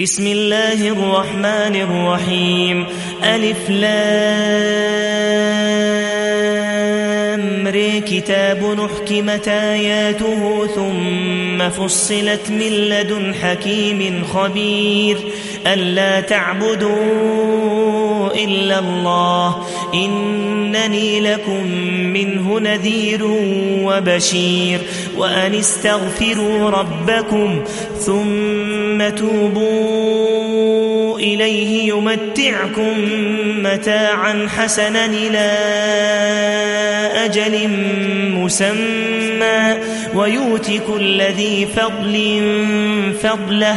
بسم الله الرحمن الرحيم. ألف لام كتاب نحكمت آياته ثم فصلت من لدن حكيم خبير. ألا تعبدوا إلا الله. إنني لكم منه نذير وبشير. وأن استغفروا ربكم ثم توبوا إليه يمتعكم متاعا حسنا إلى أجل مسمى ويؤت كل ذي فضل فضله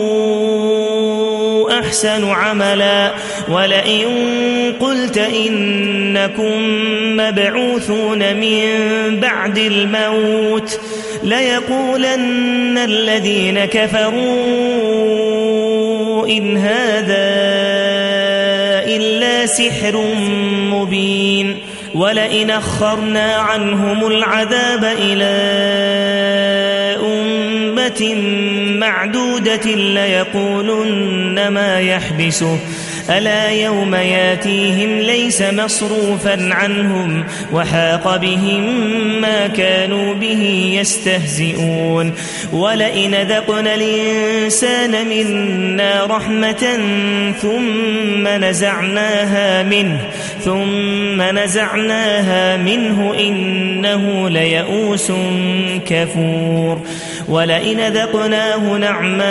أحسن عملا ولئن قلت إنكم مبعوثون من بعد الموت ليقولن الذين كفروا إن هذا إلا سحر مبين ولئن أخرنا عنهم العذاب إلى أمة معدودة ليقولن ما يحبسه. ألا يوم ياتيهم ليس مصروفا عنهم وحاق بهم ما كانوا به يستهزئون. ولئن ذقنا الإنسان منا رحمة ثم نزعناها منه ثم نزعناها منه إنه ليئوس كفور. ولئن ذقناه نعماء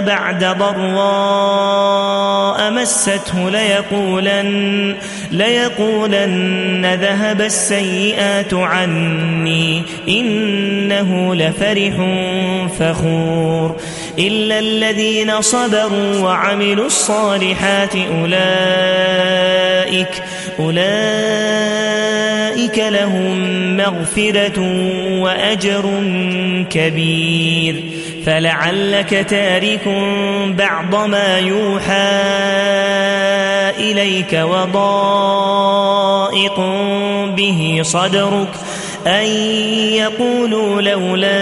بعد ضراء مسته ليقولن, ليقولن ذهب السيئات عني إنه لفرح فخور. إلا الذين صبروا وعملوا الصالحات أولئك أولئك لهم مغفرة وأجر كبير. فلعلك تارك بعض ما يوحى إليك وضائق به صدرك أن يقولوا لولا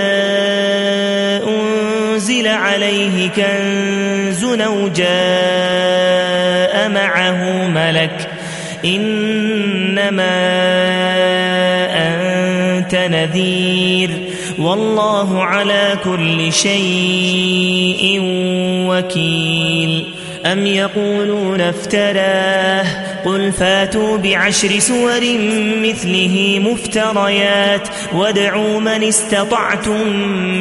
أنزل عليه كنز أو جاء معه ملك إنما أنت نذير. والله على كل شيء وكيل. أم يقولون افتراه. قل فاتوا بعشر سور مثله مفتريات. وادعوا من استطعتم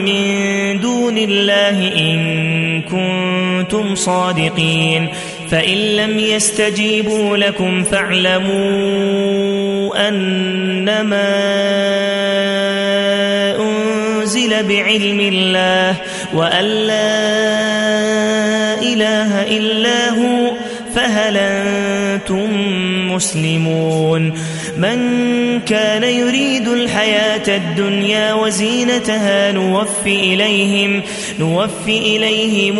من دون الله إن كنتم صادقين. فإن لم يستجيبوا لكم فاعلموا أنما أنزل بعلم الله وأن لا إله إلا هو فهل أنتم مسلمون من كان يريد الحياة الدنيا وزينتها نوفي إليهم, نوفي إليهم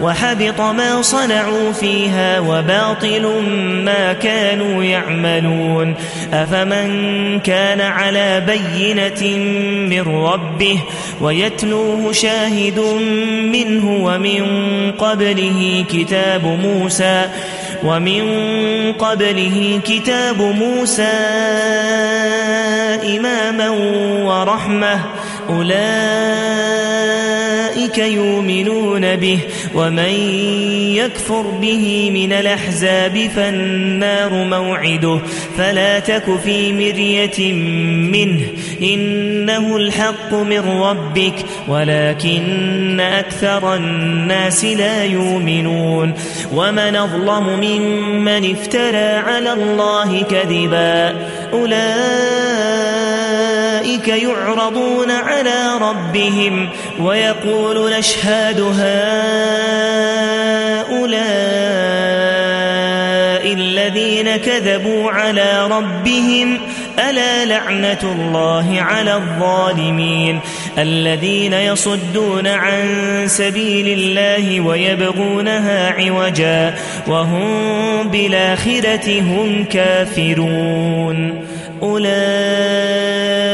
وحبط ما صنعوا فيها وباطل ما كانوا يعملون. أفمن كان على بينة من ربه ويتلوه شاهد منه ومن قبله كتاب موسى ومن قبله كتاب موسى إماما ورحمة أولئك يؤمنون به ومن يكفر به من الأحزاب فالنار موعده. فلا تك في مرية منه إنه الحق من ربك ولكن أكثر الناس لا يؤمنون. ومن أظلم ممن افترى على الله كذبا أولئك يعرضون على ربهم ويقول نشهد هؤلاء الذين كذبوا على ربهم ألا لعنة الله على الظالمين الذين يصدون عن سبيل الله ويبغونها عوجا وهم بالآخرة هم كافرون أولئك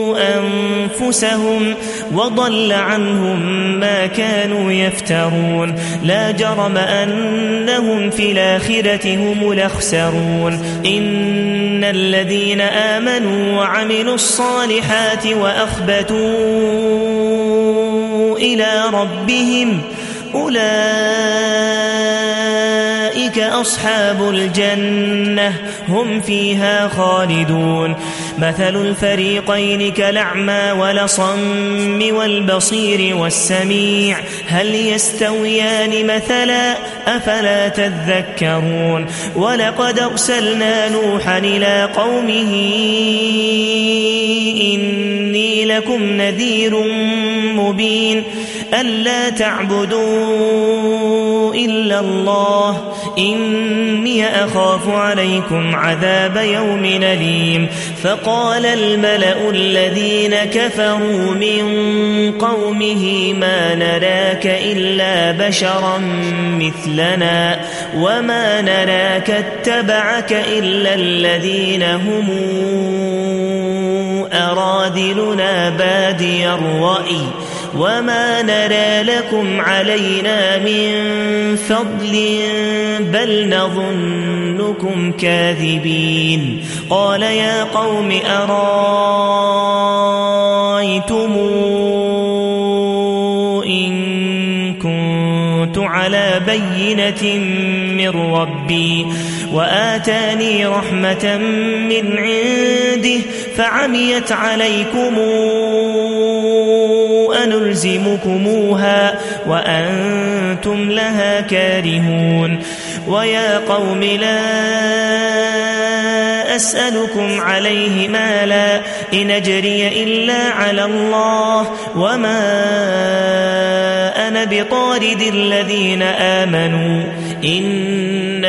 أنفسهم وضل عنهم ما كانوا يفترون. لا جرم أنهم في الآخرة هم الأخسرون. إن الذين آمنوا وعملوا الصالحات وأخبتوا إلى ربهم أولئك أصحاب الجنة. هم فيها خالدون. مثل الفريقين كالأعمى ولصم والبصير والسميع هل يستويان مثلا؟ أفلا تذكرون؟ ولقد أرسلنا نوحا إلى قومه إني لكم نذير مبين ألا تعبدوا إلا الله إني أخاف عليكم عذاب يوم أليم فقال الملأ الذين كفروا من قومه ما نراك إلا بشرا مثلنا وما نراك اتبعك إلا الذين هم أرادلنا بادي الرأي وما نرى لكم علينا من فضل بل نظنكم كاذبين قال يا قوم أرايتم إن كنت على بينة من ربي وآتاني رحمة من عنده فعميت عليكم أنلزمكموها وأنتم لها كارهون ويا قوم لا أسألكم عليه مالا إن أجري إلا على الله وما أنا بطارد الذين آمنوا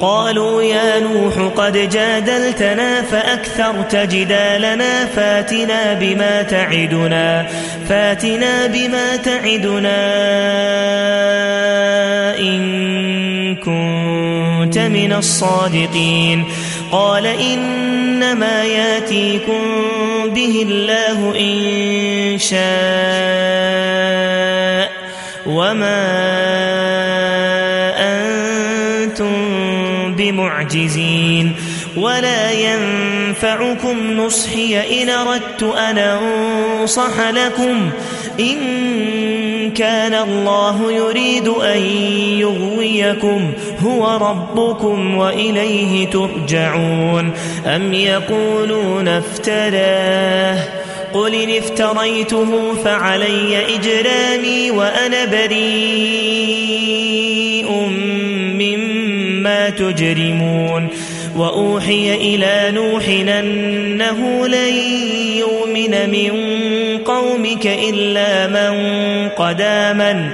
قالوا يا نوح قد جادلتنا فأكثرت جدالنا فاتنا بما تعدنا فاتنا بما تعدنا إن كنت من الصادقين. قال إنما ياتيكم به الله إن شاء وما بمعجزين ولا ينفعكم نصحي إن أردت أن أنصح لكم. إن كان الله يريد أن يغويكم هو ربكم وإليه ترجعون. أم يقولون افتراه؟ قل إن افتريته فعلي إجرامي وأنا بريء مما تجرمون وأوحي إلى نوح أنه لن يؤمن من قومك إلا من قد آمن.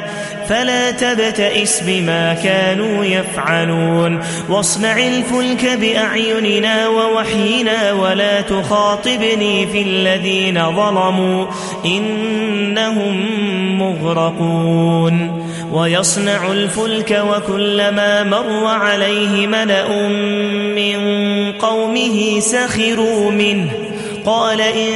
فلا تبتئس بما كانوا يفعلون. واصنع الفلك بأعيننا ووحينا ولا تخاطبني في الذين ظلموا إنهم مغرقون. ويصنع الفلك وكلما مر عليه ملأ من قومه سخروا منه. قال إن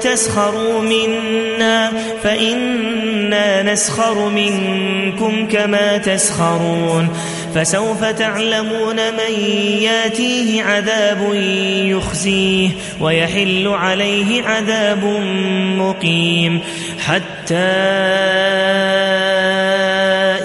تسخروا منا فإنا نسخر منكم كما تسخرون. فسوف تعلمون من ياتيه عذاب يخزيه ويحل عليه عذاب مقيم. حتى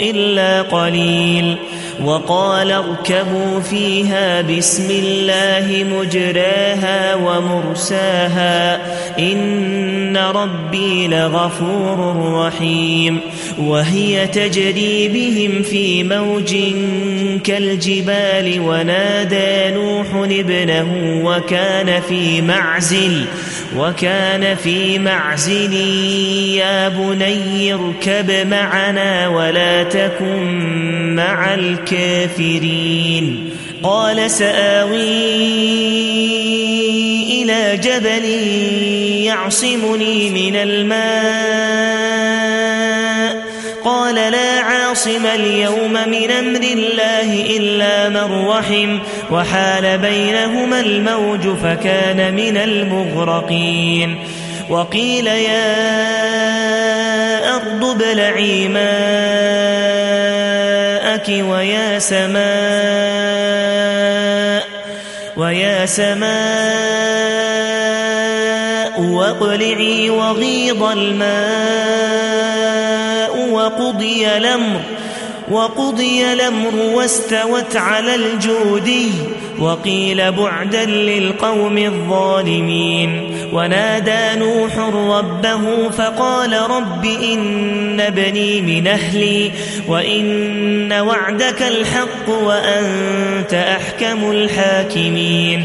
إلا قليل. وقال اركبوا فيها بسم الله مجراها ومرساها. إن ربي لغفور رحيم. وهي تجري بهم في موج كالجبال ونادى نوح ابنه وكان في معزل. وكان في معزل يا بني اركب معنا ولا تكن مع الكافرين. قال سآوي إلى جبل يعصمني من الماء. قال لا عاصم اليوم من أمر الله إلا من رحم وحال بينهما الموج فكان من المغرقين وقيل يا أرض ابلعي ماءك ويا سماء ويا سماء واقلعي وغيض الماء وقضي الأمر وقضي الأمر واستوت على الجودي وقيل بعدا للقوم الظالمين. ونادى نوح ربه فقال رب إن بني من أهلي وإن وعدك الحق وأنت أحكم الحاكمين.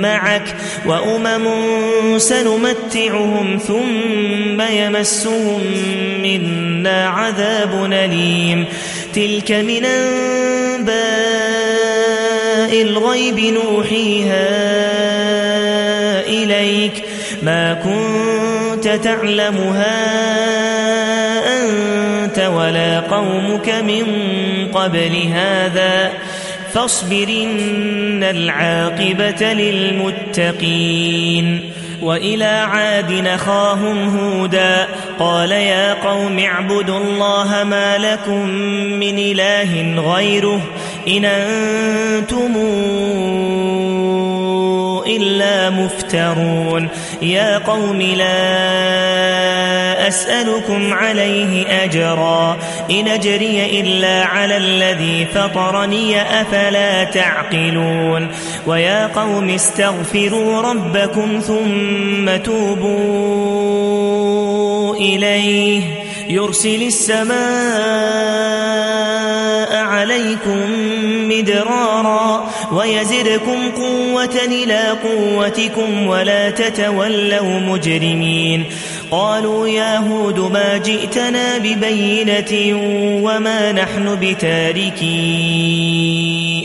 معك وأمم سنمتعهم ثم يمسهم منا عذاب أليم. تلك من أنباء الغيب نوحيها إليك. ما كنت تعلمها أنت ولا قومك من قبل هذا. فاصبرن العاقبة للمتقين وإلى عاد نخاهم هودا قال يا قوم اعبدوا الله ما لكم من إله غيره إن أنتم إلا مفترون يا قوم لا أسألكم عليه أجرا. إن أجري إلا على الذي فطرني أفلا تعقلون. ويا قوم استغفروا ربكم ثم توبوا إليه. يرسل السماء عليكم مدرارا ويزدكم قوة إلى قوتكم ولا تتولوا مجرمين. قالوا يا هود ما جئتنا ببينة وما نحن بتاركي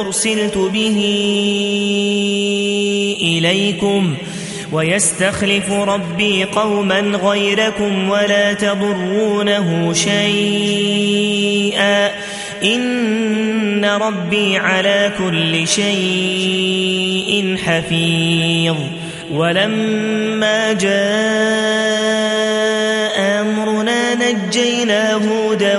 أرسلت به إليكم ويستخلف ربي قوما غيركم ولا تضرونه شيئا. إن ربي على كل شيء حفيظ. ولما جاء أمرنا نجينا هودا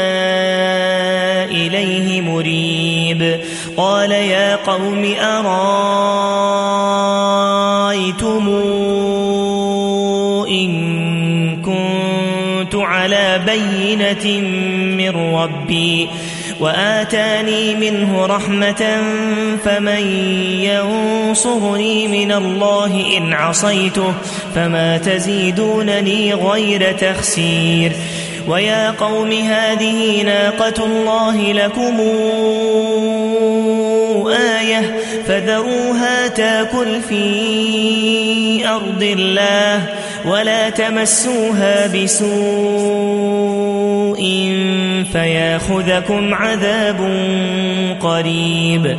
قال يا قوم أرأيتم إن كنت على بينة من ربي وآتاني منه رحمة فمن ينصرني من الله إن عصيته فما تزيدونني غير تخسير ويا قوم هذه ناقة الله لكم آية فذروها تاكل في أرض الله ولا تمسوها بسوء فياخذكم عذاب قريب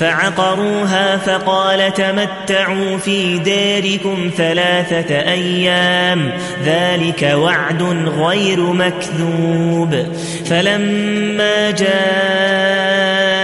فعقروها فقال تمتعوا في داركم ثلاثة أيام ذلك وعد غير مكذوب فلما جاء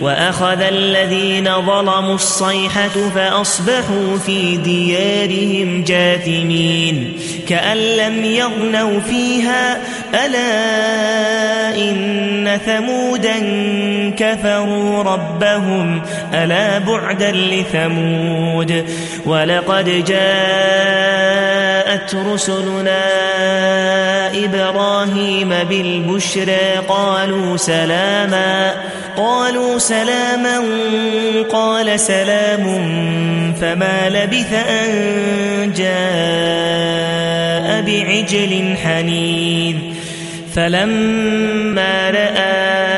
وأخذ الذين ظلموا الصيحة فأصبحوا في ديارهم جاثمين كأن لم يغنوا فيها ألا إن ثمودا كفروا ربهم ألا بعدا لثمود ولقد جاءت رسلنا إبراهيم بالبشرى قالوا سلاما قالوا قال سلام فما لبث أن جاء بعجل حنيذ فلما رأى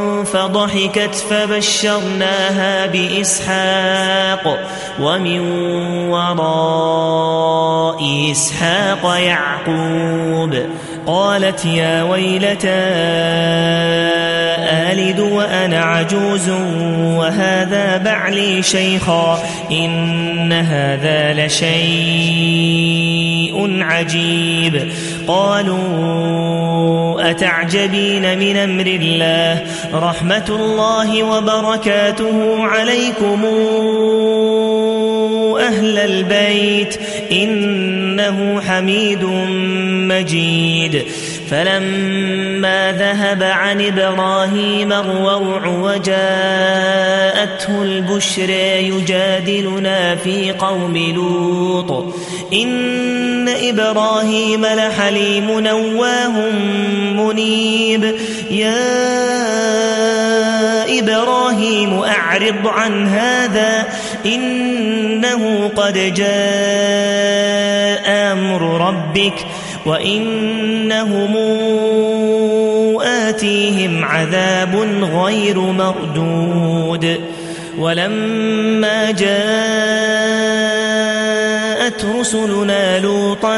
فضحكت فبشرناها بإسحاق ومن وراء إسحاق يعقوب قالت يا ويلتى آلد وأنا عجوز وهذا بعلي شيخا إن هذا لشيء عجيب. قالوا أتعجبين من أمر الله؟ رحمة الله وبركاته عليكم أهل البيت. إنه حميد مجيد. فلما ذهب عن إبراهيم الروع وجاءته البشرى يجادلنا في قوم لوط. إن إبراهيم لحليم نواه منيب. يا إبراهيم أعرض عن هذا. إنه قد جاء أمر ربك وإنهم آتيهم عذاب غير مردود. ولما جاءت رسلنا لوطا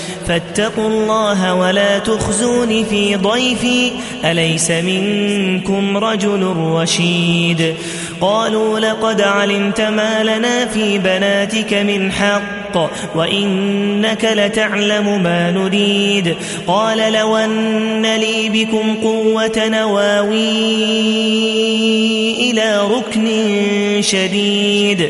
فاتقوا الله ولا تخزون في ضيفي أليس منكم رجل رشيد؟ قالوا لقد علمت ما لنا في بناتك من حق وإنك لتعلم ما نريد. قال لو أن لي بكم قوة نواوي إلى ركن شديد.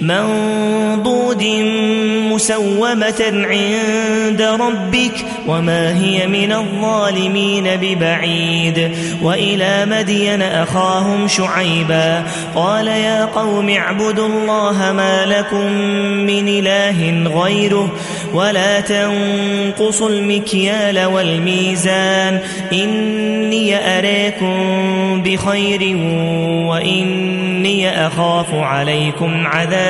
منضود مسومة عند ربك وما هي من الظالمين ببعيد. وإلى مدين أخاهم شعيبا. قال يا قوم اعبدوا الله ما لكم من إله غيره ولا تنقصوا المكيال والميزان. إني أريكم بخير وإني أخاف عليكم عذاب.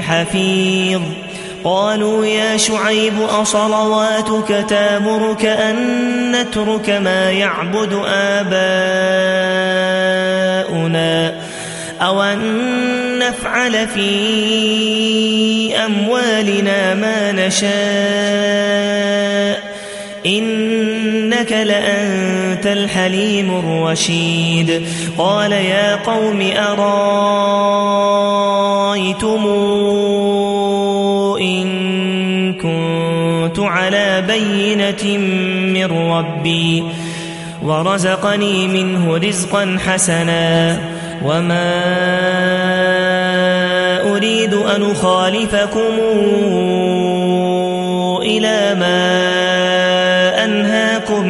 بحفيظ قالوا يا شعيب أصلواتك تامرك أن نترك ما يعبد آباؤنا أو أن نفعل في أموالنا ما نشاء. إنك لأنت الحليم الرشيد. قال يا قوم أرايتمون على بينة من ربي ورزقني منه رزقا حسنا وما أريد أن أخالفكم إلى ما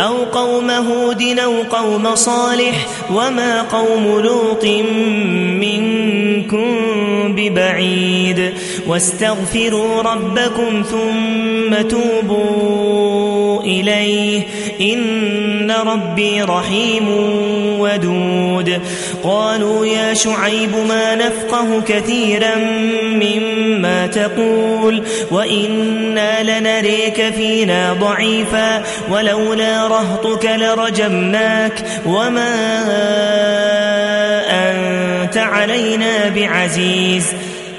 أو قوم هود أو قوم صالح وما قوم لوط منكم ببعيد واستغفروا ربكم ثم توبوا إليه إن ربي رحيم ودود. قالوا يا شعيب ما نفقه كثيرا مما تقول وإنا لنريك فينا ضعيفا ولولا رهطك لرجمناك وما أنت علينا بعزيز.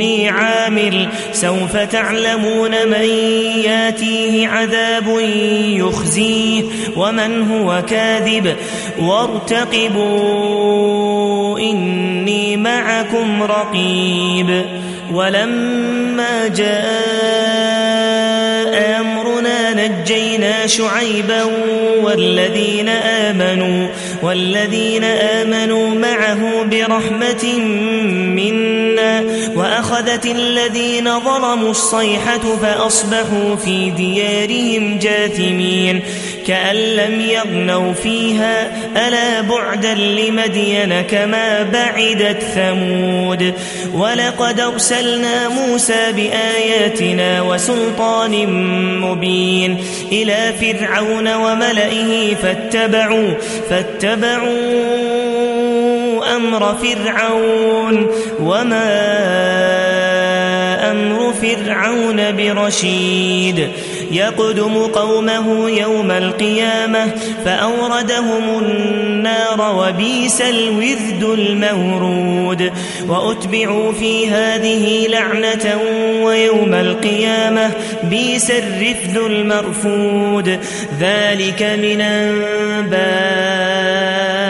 إني عامل. سوف تعلمون من ياتيه عذاب يخزيه. ومن هو كاذب؟ وارتقبوا إني معكم رقيب. ولما جاء أمرنا نجينا شعيبا والذين آمنوا. والذين آمنوا معه برحمة منا وأخذت الذين ظلموا الصيحة فأصبحوا في ديارهم جاثمين كأن لم يغنوا فيها ألا بعدا لمدين كما بعدت ثمود ولقد أرسلنا موسى بآياتنا وسلطان مبين إلى فرعون وملئه فاتبعوا, فاتبعوا أمر فرعون وما أمر فرعون برشيد. يقدم قومه يوم القيامة فأوردهم النار وبيس الوذد المورود. وأتبعوا في هذه لعنة ويوم القيامة بيس الرفد المرفود. ذلك من أنباء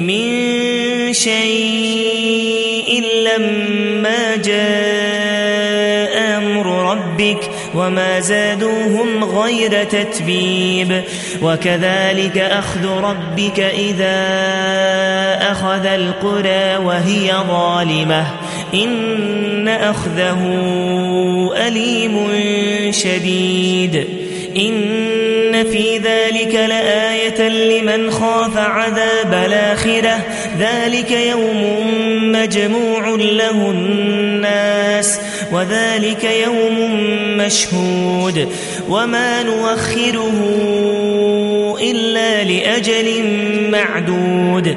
من شيء لما جاء ربك وما زادوهم غير تتبيب. وكذلك أخذ ربك إذا أخذ القرى وهي ظالمة. إن أخذه أليم شديد. إن في ذلك لآية لمن خاف عذاب الآخرة ذلك يوم مجموع له الناس وذلك يوم مشهود وما نوخره إلا لأجل معدود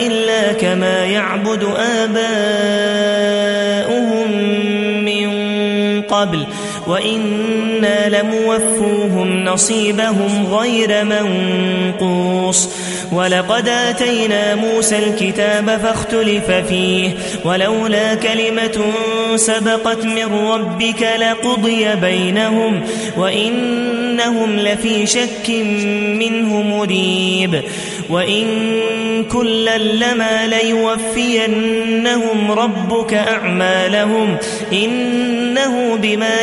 إلا كما يعبد آباؤهم من قبل وإنا لموفوهم نصيبهم غير منقوص. ولقد آتينا موسى الكتاب فاختلف فيه ولولا كلمة سبقت من ربك لقضي بينهم وإنهم لفي شك منه مريب. وإن كلا لما ليوفينهم ربك أعمالهم إنه بما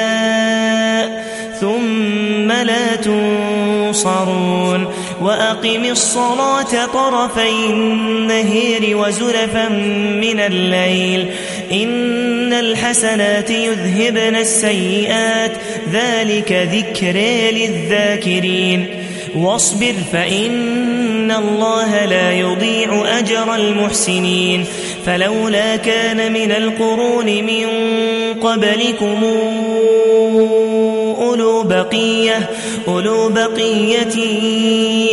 تنصرون وأقم الصلاة طرفي النهير وزلفا من الليل إن الحسنات يذهبن السيئات ذلك ذكر للذاكرين واصبر فإن الله لا يضيع أجر المحسنين فلولا كان من القرون من قبلكم أولو بقية, أولو بقية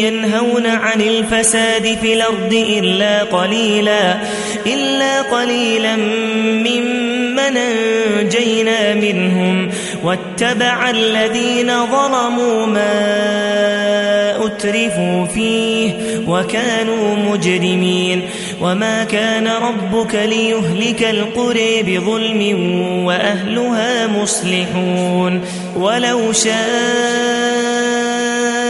ينهون عن الفساد في الأرض إلا قليلا, إلا قليلا ممن أنجينا منهم واتبع الذين ظلموا ما أترفوا فيه وكانوا مجرمين وما كان ربك ليهلك القرى بظلم وأهلها مصلحون ولو شاء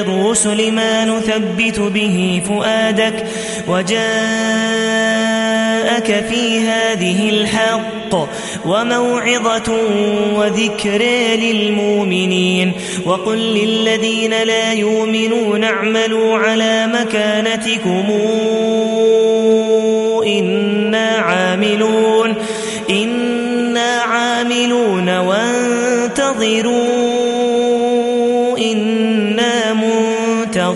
الرسل ما نثبت به فؤادك وجاءك في هذه الحق وموعظة وذكر للمؤمنين وقل للذين لا يؤمنون اعملوا على مكانتكم إنا عاملون إنا عاملون وانتظروا إنا